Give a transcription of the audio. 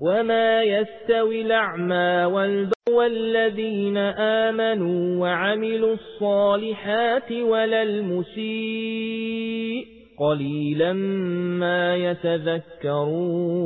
وما يستوي الأعمى والبر والذين آمنوا وعملوا الصالحات ولا المسيء قليلا ما يتذكرون